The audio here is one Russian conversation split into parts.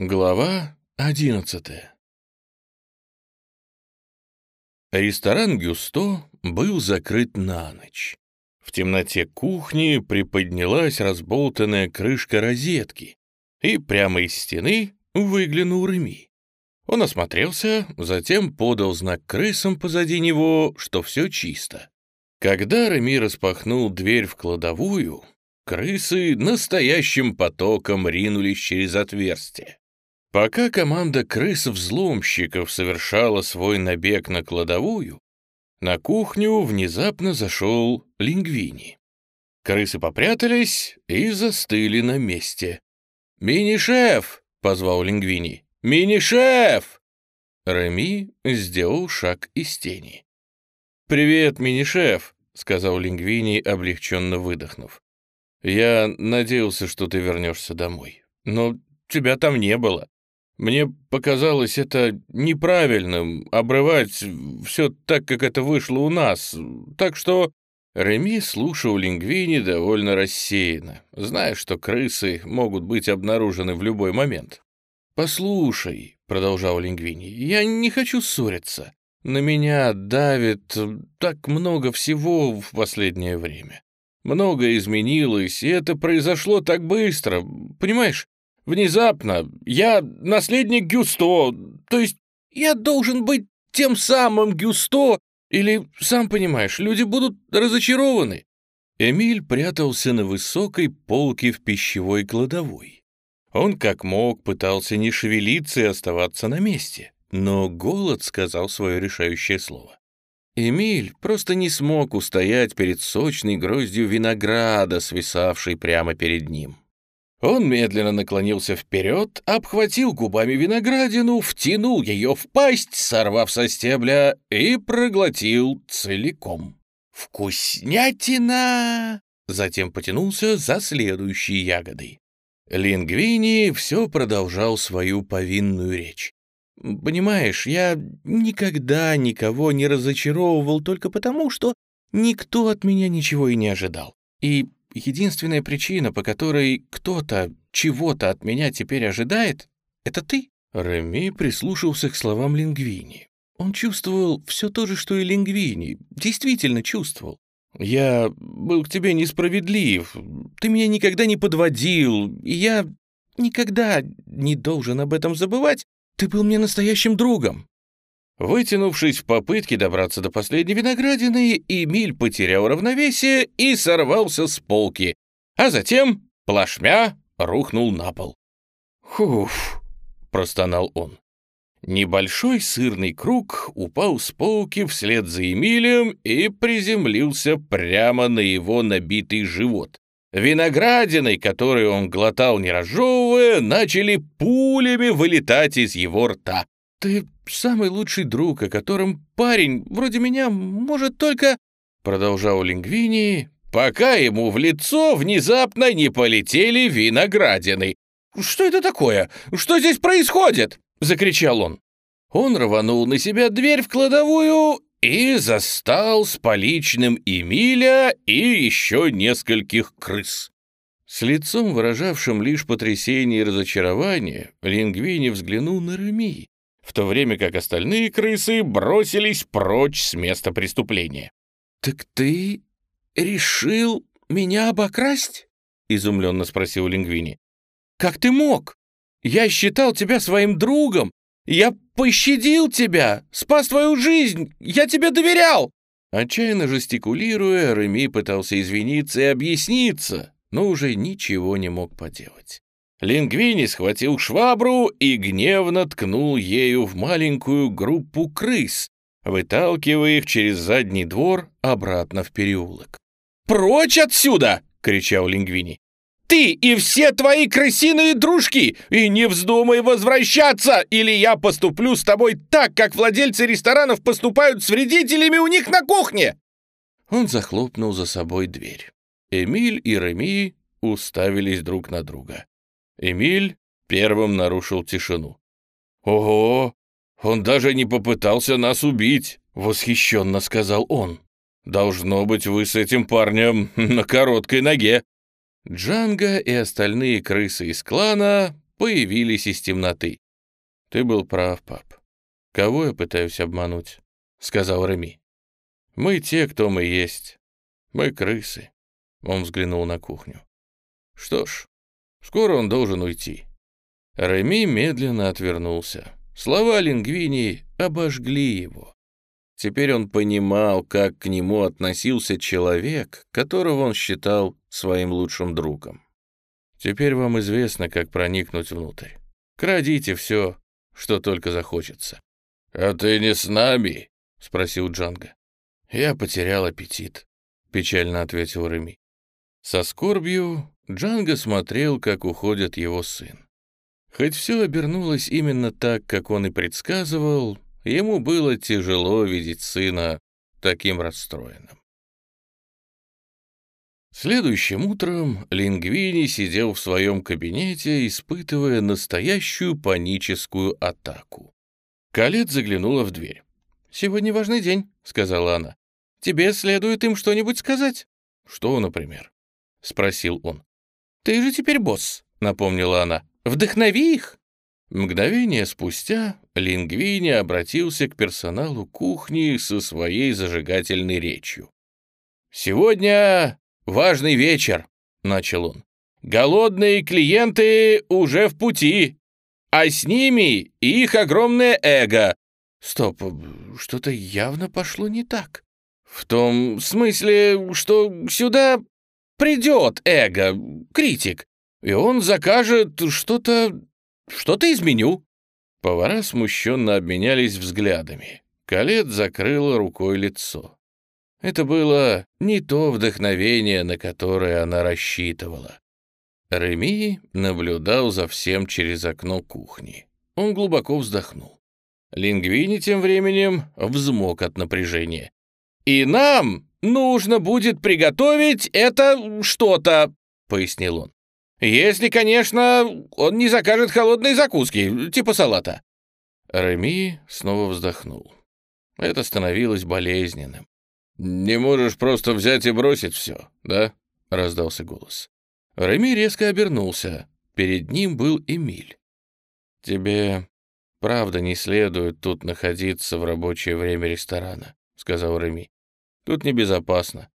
Глава одиннадцатая Ресторан «Гюсто» был закрыт на ночь. В темноте кухни приподнялась разболтанная крышка розетки, и прямо из стены выглянул Реми. Он осмотрелся, затем подал знак крысам позади него, что все чисто. Когда Реми распахнул дверь в кладовую, крысы настоящим потоком ринулись через отверстие. Пока команда крыс-взломщиков совершала свой набег на кладовую, на кухню внезапно зашел Лингвини. Крысы попрятались и застыли на месте. «Мини-шеф!» — позвал Лингвини. «Мини-шеф!» Реми сделал шаг из тени. «Привет, мини-шеф!» — сказал Лингвини, облегченно выдохнув. «Я надеялся, что ты вернешься домой, но тебя там не было. Мне показалось это неправильным, обрывать все так, как это вышло у нас. Так что Реми слушал Лингвини довольно рассеянно, зная, что крысы могут быть обнаружены в любой момент. «Послушай», — продолжал Лингвини, — «я не хочу ссориться. На меня давит так много всего в последнее время. Многое изменилось, и это произошло так быстро, понимаешь? Внезапно. Я наследник Гюсто, то есть я должен быть тем самым Гюсто, или, сам понимаешь, люди будут разочарованы». Эмиль прятался на высокой полке в пищевой кладовой. Он как мог пытался не шевелиться и оставаться на месте, но голод сказал свое решающее слово. Эмиль просто не смог устоять перед сочной гроздью винограда, свисавшей прямо перед ним. Он медленно наклонился вперед, обхватил губами виноградину, втянул ее в пасть, сорвав со стебля, и проглотил целиком. «Вкуснятина!» Затем потянулся за следующей ягодой. Лингвини все продолжал свою повинную речь. «Понимаешь, я никогда никого не разочаровывал только потому, что никто от меня ничего и не ожидал. И единственная причина, по которой кто-то чего-то от меня теперь ожидает, это ты». Реми прислушался к словам Лингвини. Он чувствовал все то же, что и Лингвини, действительно чувствовал. «Я был к тебе несправедлив, ты меня никогда не подводил, и я никогда не должен об этом забывать, ты был мне настоящим другом». Вытянувшись в попытке добраться до последней виноградины, Эмиль потерял равновесие и сорвался с полки, а затем, плашмя, рухнул на пол. «Хуф!» — простонал он. Небольшой сырный круг упал с полки вслед за Эмилием и приземлился прямо на его набитый живот. Виноградиной, которую он глотал не разжевывая, начали пулями вылетать из его рта. «Ты самый лучший друг, о котором парень вроде меня может только...» Продолжал Лингвини, пока ему в лицо внезапно не полетели виноградины. «Что это такое? Что здесь происходит?» — закричал он. Он рванул на себя дверь в кладовую и застал с поличным Эмиля и еще нескольких крыс. С лицом, выражавшим лишь потрясение и разочарование, Лингвини взглянул на Реми, в то время как остальные крысы бросились прочь с места преступления. «Так ты решил меня обокрасть?» — изумленно спросил Лингвини. «Как ты мог? Я считал тебя своим другом. Я пощадил тебя, спас твою жизнь. Я тебе доверял!» Отчаянно жестикулируя, Реми пытался извиниться и объясниться, но уже ничего не мог поделать. Лингвини схватил швабру и гневно ткнул ею в маленькую группу крыс, выталкивая их через задний двор обратно в переулок. «Прочь отсюда!» — кричал Лингвини. «Ты и все твои крысиные дружки! И не вздумай возвращаться, или я поступлю с тобой так, как владельцы ресторанов поступают с вредителями у них на кухне!» Он захлопнул за собой дверь. Эмиль и Реми уставились друг на друга. Эмиль первым нарушил тишину. «Ого! Он даже не попытался нас убить!» — восхищенно сказал он. «Должно быть, вы с этим парнем на короткой ноге!» Джанга и остальные крысы из клана появились из темноты. «Ты был прав, пап. Кого я пытаюсь обмануть?» — сказал Реми. «Мы те, кто мы есть. Мы крысы». Он взглянул на кухню. «Что ж, скоро он должен уйти». Реми медленно отвернулся. Слова Лингвини обожгли его. Теперь он понимал, как к нему относился человек, которого он считал своим лучшим другом. Теперь вам известно, как проникнуть внутрь. Крадите все, что только захочется. — А ты не с нами? — спросил Джанго. — Я потерял аппетит, — печально ответил Реми. Со скорбью Джанго смотрел, как уходит его сын. Хоть все обернулось именно так, как он и предсказывал, ему было тяжело видеть сына таким расстроенным. Следующим утром Лингвини сидел в своем кабинете, испытывая настоящую паническую атаку. Калет заглянула в дверь. «Сегодня важный день», — сказала она. «Тебе следует им что-нибудь сказать». «Что, например?» — спросил он. «Ты же теперь босс», — напомнила она. «Вдохнови их». Мгновение спустя Лингвини обратился к персоналу кухни со своей зажигательной речью. «Сегодня важный вечер», — начал он. «Голодные клиенты уже в пути, а с ними их огромное эго». «Стоп, что-то явно пошло не так». «В том смысле, что сюда придет эго, критик, и он закажет что-то что-то из меню». Повара смущенно обменялись взглядами. Калет закрыла рукой лицо. Это было не то вдохновение, на которое она рассчитывала. Реми наблюдал за всем через окно кухни. Он глубоко вздохнул. Лингвини тем временем взмок от напряжения. «И нам нужно будет приготовить это что-то», — пояснил он. Если, конечно, он не закажет холодные закуски, типа салата». Реми снова вздохнул. Это становилось болезненным. «Не можешь просто взять и бросить все, да?» — раздался голос. Реми резко обернулся. Перед ним был Эмиль. «Тебе правда не следует тут находиться в рабочее время ресторана», — сказал Реми. «Тут небезопасно».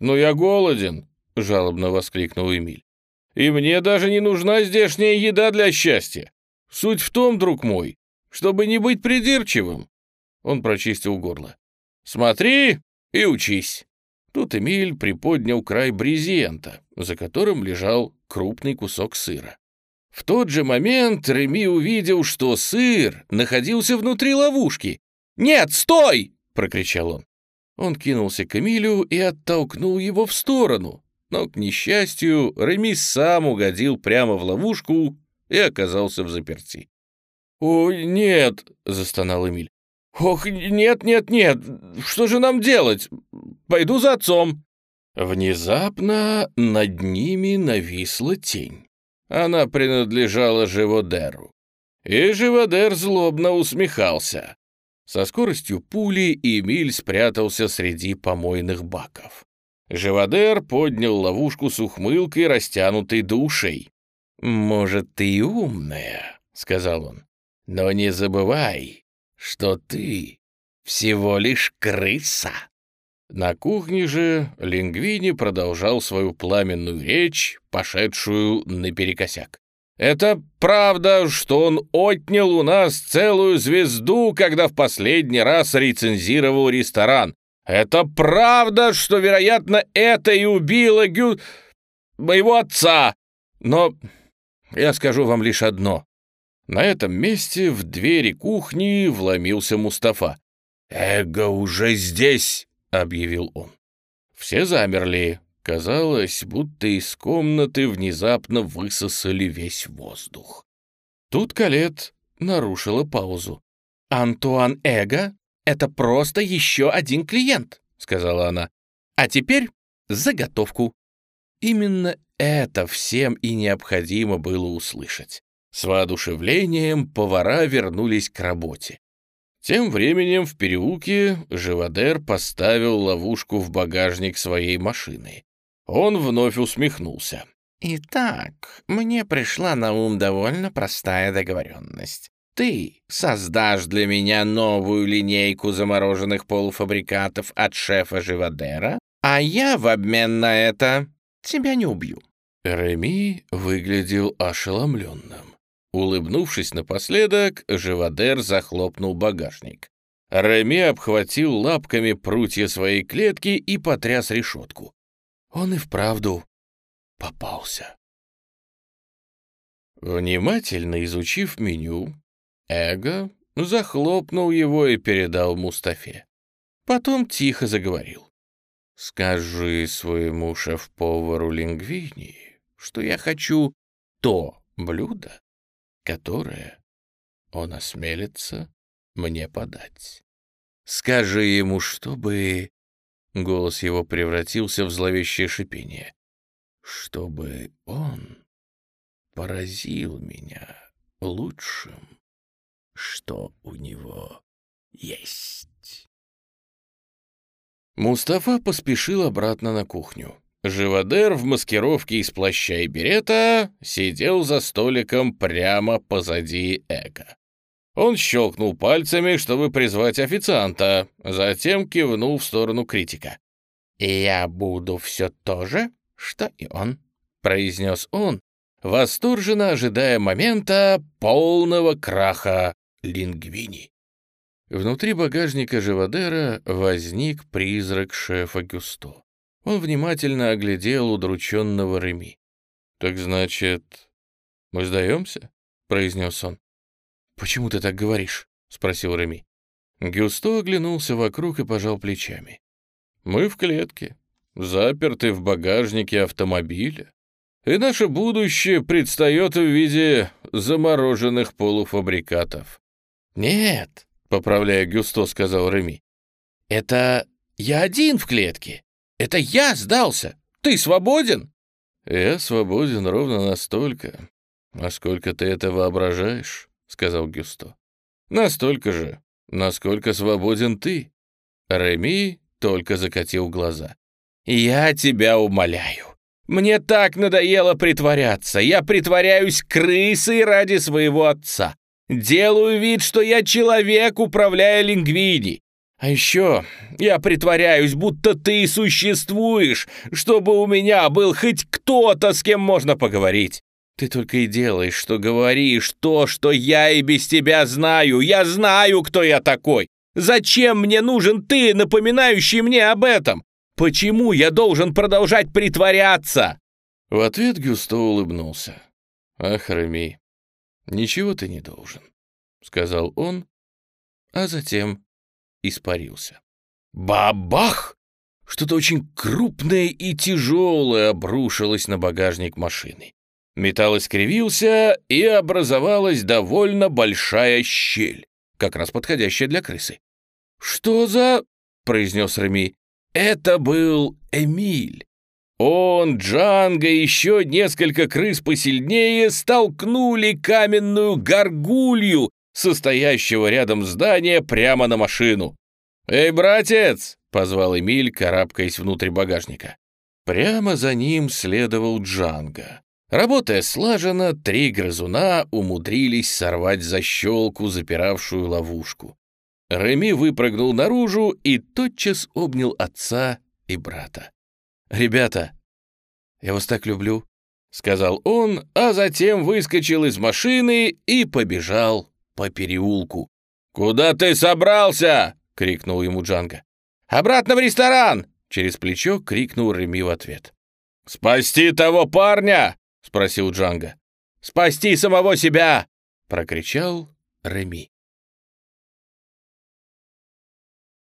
«Но я голоден!» — жалобно воскликнул Эмиль. И мне даже не нужна здешняя еда для счастья. Суть в том, друг мой, чтобы не быть придирчивым. Он прочистил горло. Смотри и учись. Тут Эмиль приподнял край брезента, за которым лежал крупный кусок сыра. В тот же момент Реми увидел, что сыр находился внутри ловушки. «Нет, стой!» — прокричал он. Он кинулся к Эмилю и оттолкнул его в сторону, но, к несчастью, Реми сам угодил прямо в ловушку и оказался в заперти. «Ой, нет!» — застонал Эмиль. «Ох, нет, нет, нет! Что же нам делать? Пойду за отцом!» Внезапно над ними нависла тень. Она принадлежала Живодеру. И Живодер злобно усмехался. Со скоростью пули Эмиль спрятался среди помойных баков. Живодер поднял ловушку с ухмылкой, растянутой до ушей. «Может, ты умная», — сказал он, — «но не забывай, что ты всего лишь крыса». На кухне же Лингвини продолжал свою пламенную речь, пошедшую наперекосяк. «Это правда, что он отнял у нас целую звезду, когда в последний раз рецензировал ресторан, это правда, что, вероятно, это и убило Гю... моего отца. Но я скажу вам лишь одно. На этом месте в двери кухни вломился Мустафа. «Эго уже здесь!» — объявил он. Все замерли. Казалось, будто из комнаты внезапно высосали весь воздух. Тут Калет нарушила паузу. «Антуан Эго «Это просто еще один клиент», — сказала она. «А теперь заготовку». Именно это всем и необходимо было услышать. С воодушевлением повара вернулись к работе. Тем временем в переулке Живодер поставил ловушку в багажник своей машины. Он вновь усмехнулся. Итак, мне пришла на ум довольно простая договоренность. Ты создашь для меня новую линейку замороженных полуфабрикатов от шефа Живодера, а я в обмен на это тебя не убью». Реми выглядел ошеломленным. Улыбнувшись напоследок, Живодер захлопнул багажник. Реми обхватил лапками прутья своей клетки и потряс решетку. Он и вправду попался. Внимательно изучив меню, Эго захлопнул его и передал Мустафе. Потом тихо заговорил. «Скажи своему шеф-повару Лингвини, что я хочу то блюдо, которое он осмелится мне подать. Скажи ему, чтобы...» Голос его превратился в зловещее шипение. «Чтобы он поразил меня лучшим, что у него есть. Мустафа поспешил обратно на кухню. Живодер в маскировке из плаща и берета сидел за столиком прямо позади Эго. Он щелкнул пальцами, чтобы призвать официанта, затем кивнул в сторону критика. «Я буду все то же, что и он», — произнес он, восторженно ожидая момента полного краха Лингвини. Внутри багажника Живодера возник призрак шефа Гюсто. Он внимательно оглядел удрученного Реми. «Так значит, мы сдаемся?» — произнес он. «Почему ты так говоришь?» — спросил Реми. Гюсто оглянулся вокруг и пожал плечами. «Мы в клетке, заперты в багажнике автомобиля, и наше будущее предстает в виде замороженных полуфабрикатов. «Нет», — поправляя Гюсто, сказал Реми. «Это я один в клетке. Это я сдался. Ты свободен?» «Я свободен ровно настолько, насколько ты это воображаешь», — сказал Гюсто. «Настолько же, насколько свободен ты». Реми только закатил глаза. «Я тебя умоляю. Мне так надоело притворяться. Я притворяюсь крысой ради своего отца. Делаю вид, что я человек, управляя лингвини. А еще я притворяюсь, будто ты существуешь, чтобы у меня был хоть кто-то, с кем можно поговорить. Ты только и делаешь, что говоришь то, что я и без тебя знаю. Я знаю, кто я такой. Зачем мне нужен ты, напоминающий мне об этом? Почему я должен продолжать притворяться?» В ответ Гюсто улыбнулся. «Ах, Реми, «Ничего ты не должен», — сказал он, а затем испарился. Бабах! Что-то очень крупное и тяжелое обрушилось на багажник машины. Металл искривился, и образовалась довольно большая щель, как раз подходящая для крысы. «Что за...» — произнес Реми. «Это был Эмиль, он, Джанго и еще несколько крыс посильнее столкнули каменную горгулью, состоящего рядом здания, прямо на машину. «Эй, братец!» — позвал Эмиль, карабкаясь внутрь багажника. Прямо за ним следовал Джанго. Работая слаженно, три грызуна умудрились сорвать защелку, запиравшую ловушку. Реми выпрыгнул наружу и тотчас обнял отца и брата. «Ребята, я вас так люблю», — сказал он, а затем выскочил из машины и побежал по переулку. «Куда ты собрался?» — крикнул ему Джанго. «Обратно в ресторан!» — через плечо крикнул Реми в ответ. «Спасти того парня!» — спросил Джанго. «Спасти самого себя!» — прокричал Реми.